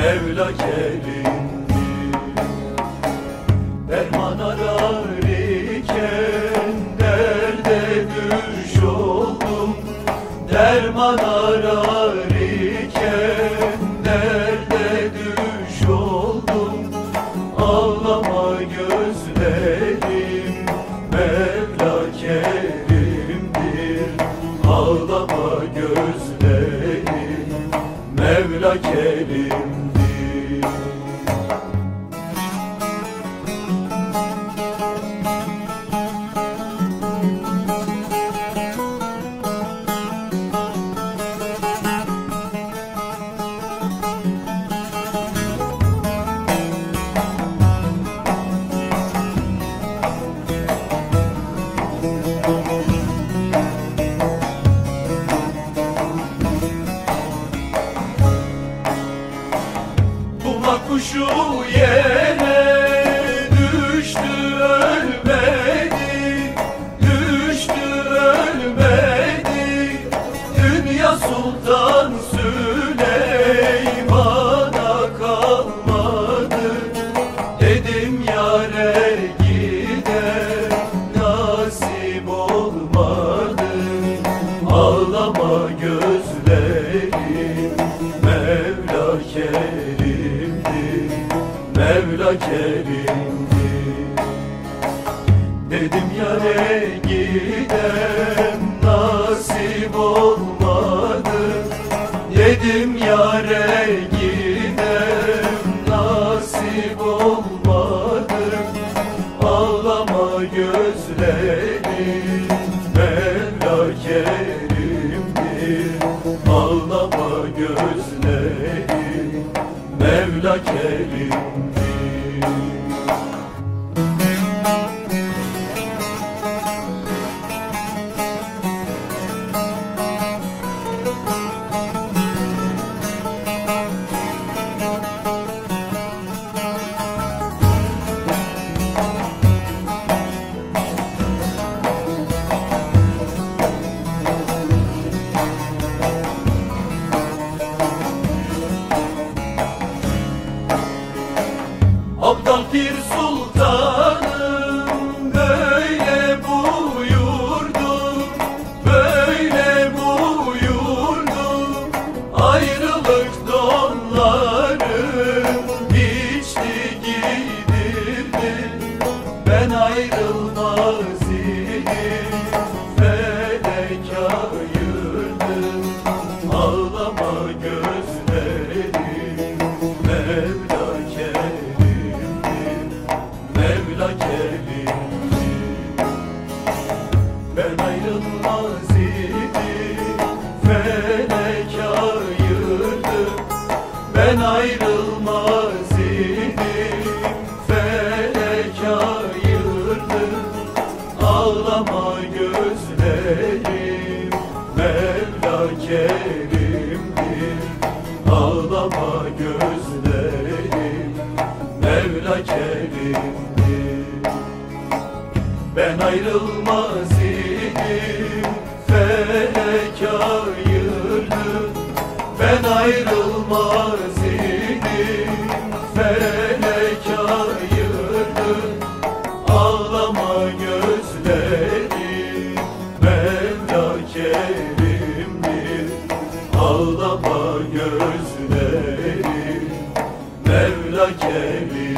Mevla kerimdir Derman arar iken derde düş oldum. Derman arar iken derde düş oldum. Ağlama gözlerim Mevla kerimdir. Ağlama gözlerim Mevla kerimdir kuşu yere düştü ölmedi. Düştü ölmedi. Dünya Sultan Süleyman'a kalmadı. Dedim yare gider nasip olmadı. Ağlama gözlerim Mevla kerimdir Kerimdir Dedim yare gidem nasip olmadı. Dedim yare gidem Pir Sultanım böyle buyurdu Böyle buyurdu Ayrılık donlarım biçti gidirdi Ben ayrılmaz idim felek ayırdı Mevla kerimdir Ben ayrılmaz idim Felek ayırdı Ben ayrılmaz idim Felek ayırdı Ağlama gözlerim Mevla kerimdir. Ağlama gözlerim Mevla kerimdir ayrılmaz idim Felek ayırdı Ben ayrılmaz idim Felek ayırdı Ağlama gözlerim Mevla kerimdir Ağlama gözlerim Mevla kerim